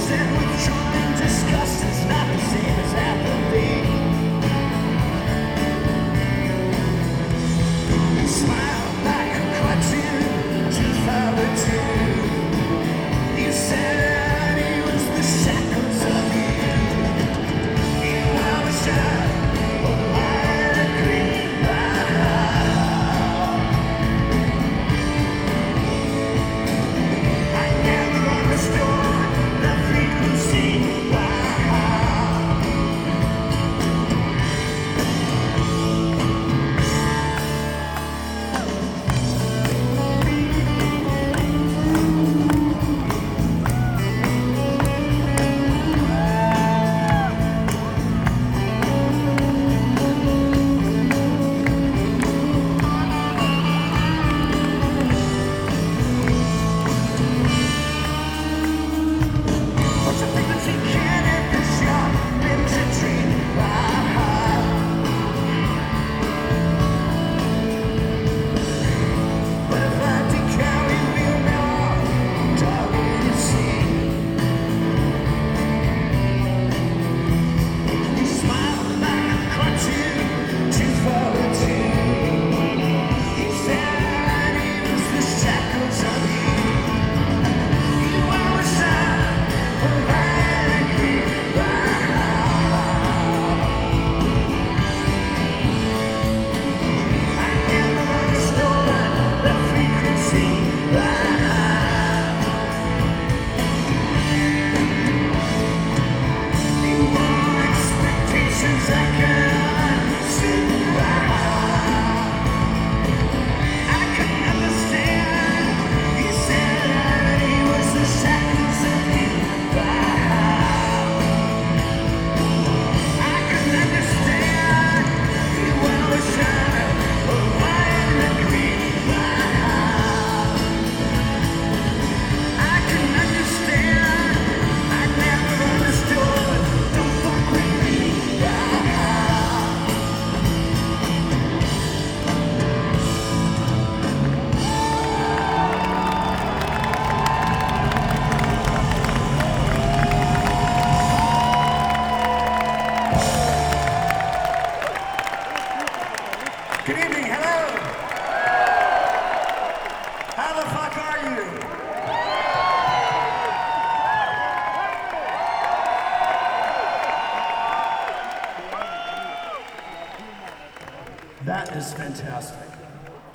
Sandwich with. That is fantastic.